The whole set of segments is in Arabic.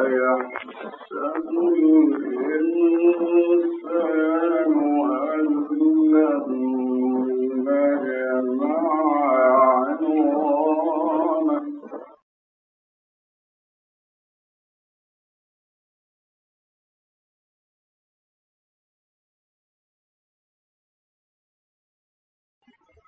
أيحسب الإنسان أن لن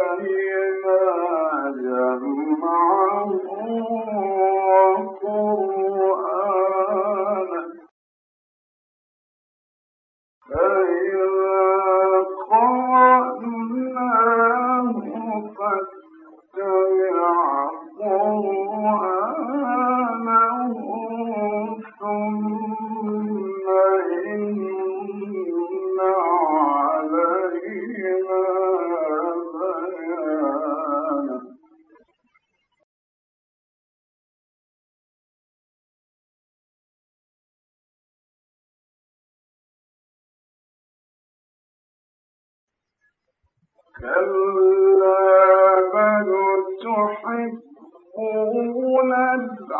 علينا جمعه وتذرون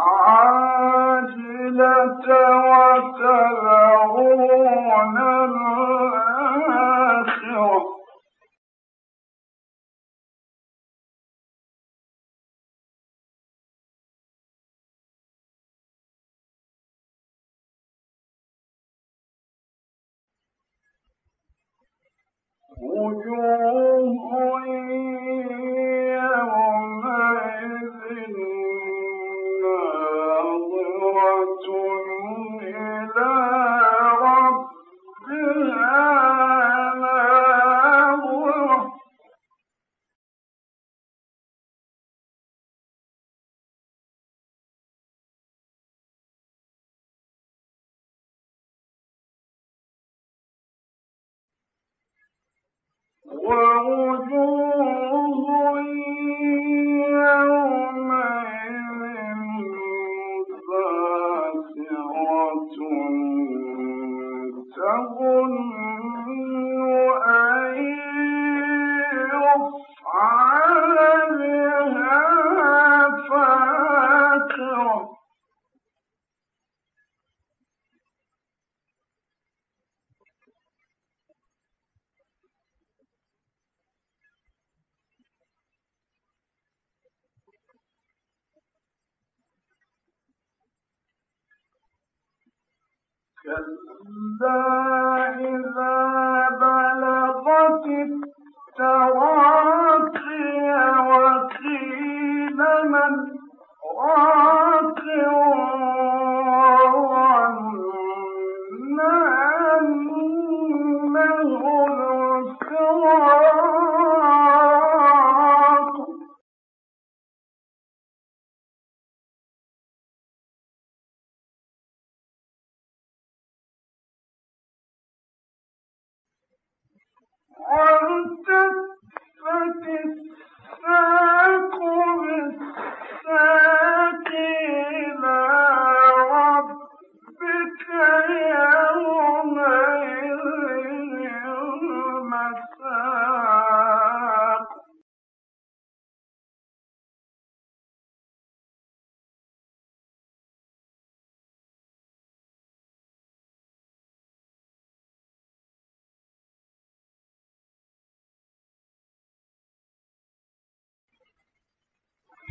العاجلة وتذرون وجوه كلا إذا والتفت الساق بالساق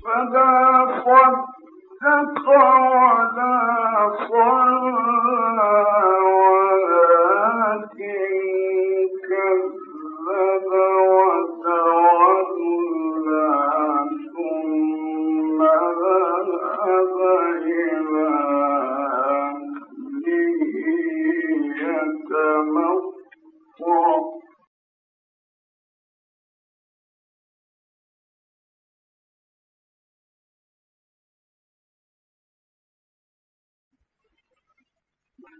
صدق ولا صلى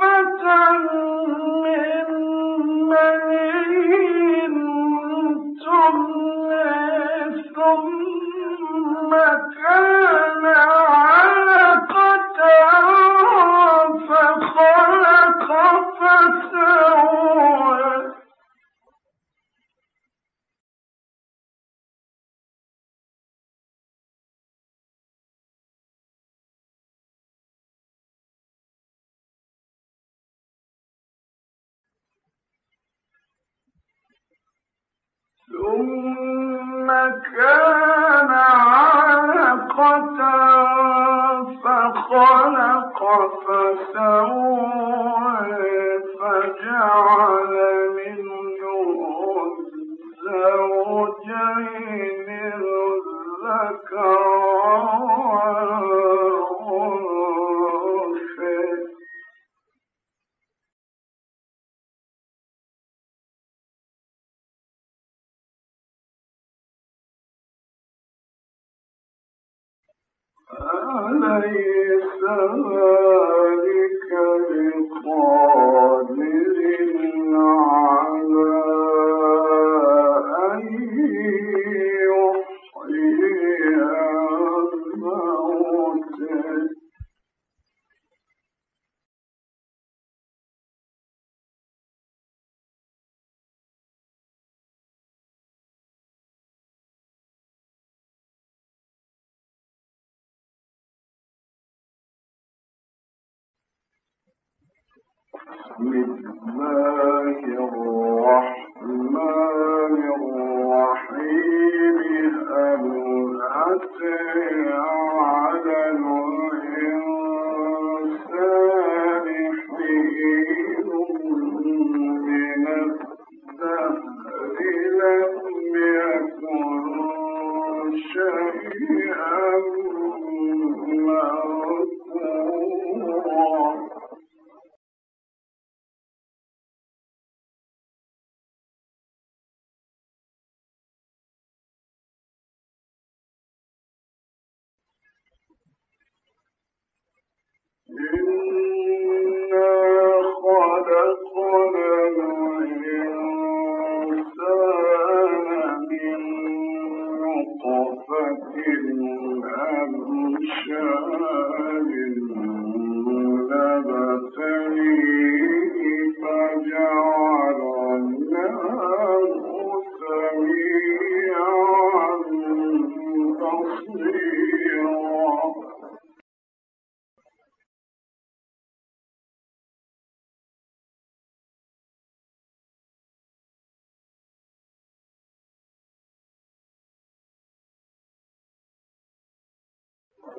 كان علقة فخلق فسوى ذلك بقادر على سلاسل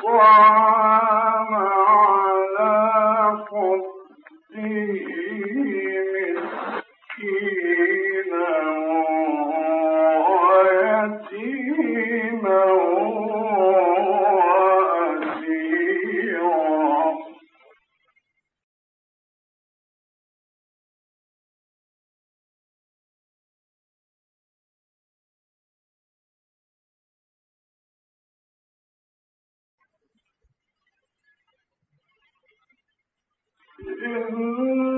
الطعام إِنَّ